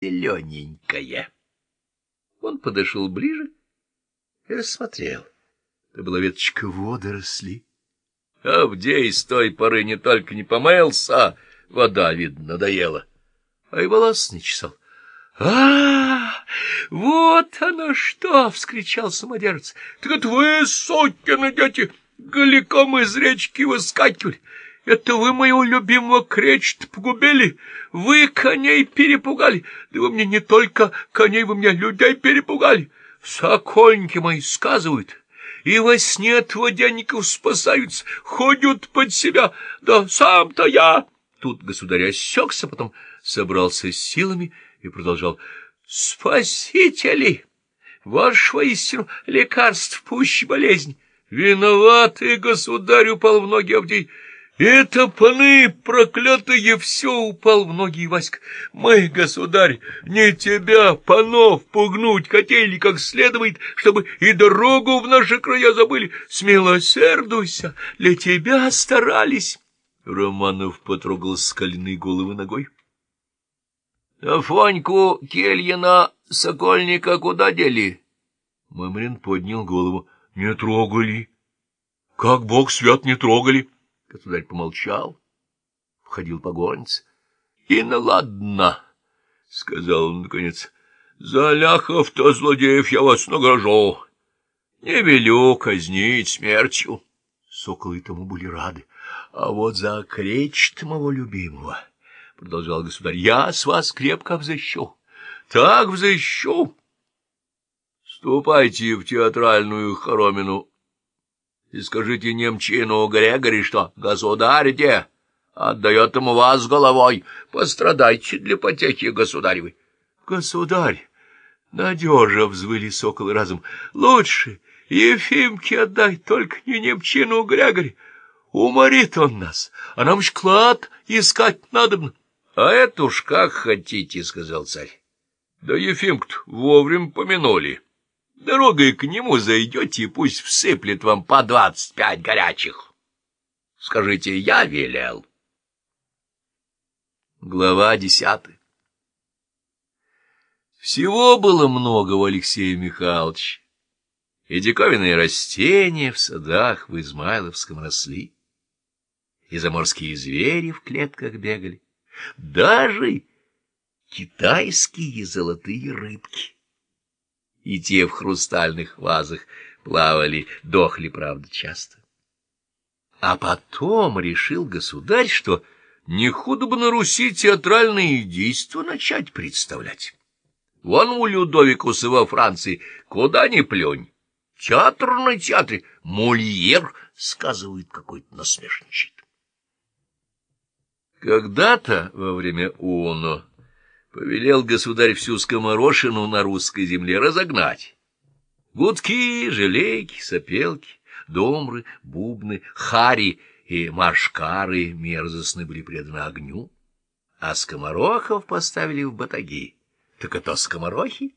зелененькая. Он подошел ближе и рассмотрел. Это была веточка водоросли. Авдей с той поры не только не помылся, вода, видно, надоела, а и волос не чесал. а, -а, -а Вот оно что! — вскричал самодержец. — Так это вы, сокины дети, голиком из речки выскакивали. Это вы моего любимого кречета погубили, вы коней перепугали, да вы мне не только коней, вы мне людей перепугали. Сокольники мои сказывают, и во сне от водяников спасаются, ходят под себя, да сам-то я... Тут государь осекся, потом собрался с силами и продолжал. «Спасители! Ваш воистину лекарств пуще болезнь! Виноватый государь упал в ноги Авдей!» Это паны проклятые все упал в ноги Васька. Мы, государь, не тебя, панов, пугнуть хотели как следует, чтобы и дорогу в наши края забыли. Смилосердуйся, для тебя старались. Романов потрогал скальные головы ногой. — Афоньку Кельина Сокольника куда дели? Мамрин поднял голову. — Не трогали. — Как бог свят, не трогали. — Государь помолчал, входил погонец. — И ладно, — сказал он наконец, — за ляхов-то злодеев я вас награжу. Не велю казнить смертью. Соколы тому были рады. А вот за кречет моего любимого, — продолжал государь, — я с вас крепко взыщу. Так взыщу. Ступайте в театральную хоромину и скажите немчину Грегори, что государь где отдает ему вас головой. Пострадайте для потехи государевой. Государь, надежа взвыли соколы разум. Лучше Ефимке отдай, только не немчину Грегори. Уморит он нас, а нам ж клад искать надобно. — А это уж как хотите, — сказал царь. — Да Ефимку вовремя помянули. — Дорогой к нему зайдете, и пусть всыплет вам по двадцать пять горячих. Скажите, я велел. Глава десятая Всего было много у Алексея Михайловича. И диковинные растения в садах в Измайловском росли, и заморские звери в клетках бегали, даже китайские золотые рыбки и те в хрустальных вазах плавали, дохли, правда, часто. А потом решил государь, что не худо бы на Руси театральные действия начать представлять. Вон у Людовикуса во Франции куда ни плюнь. Театр на театре, мульер, сказывает какой-то насмешничает. Когда-то во время УНО повелел государь всю скоморошину на русской земле разогнать. Гудки, желейки, сопелки, домры, бубны, хари и машкары мерзостно были преданы огню, а скоморохов поставили в батаги. Так это скоморохи?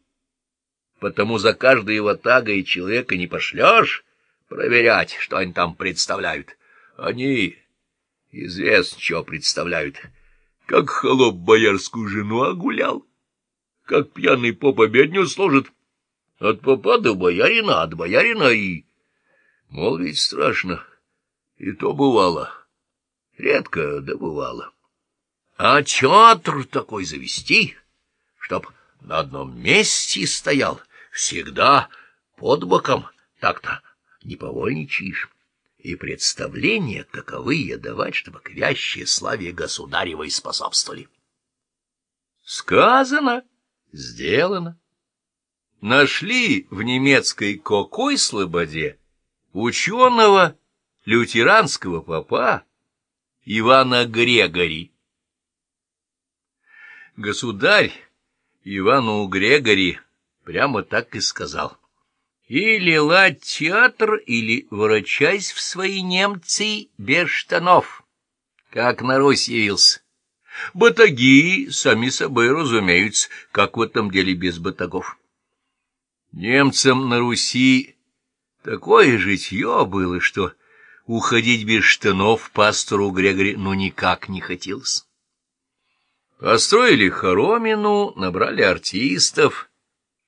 Потому за каждой ватага и человека не пошлешь проверять, что они там представляют. Они известно, что представляют — как холоп боярскую жену огулял, как пьяный поп обедню служит. От попа до боярина, от боярина и... Мол, ведь страшно, и то бывало. Редко, да бывало. А театр такой завести, чтоб на одном месте стоял, всегда под боком, так-то не повольничаешь и представления таковые давать, чтобы к вящей славе государевой способствовали. Сказано, сделано. Нашли в немецкой Кокой Слободе ученого лютеранского попа Ивана Грегори. Государь Ивану Грегори прямо так и сказал — или ладь театр, или ворочайсь в свои немцы без штанов, как на Русь явился. Батаги, сами собой разумеются, как в этом деле без батагов. Немцам на Руси такое житье было, что уходить без штанов пастору Грегори ну никак не хотелось. Построили хоромину, набрали артистов,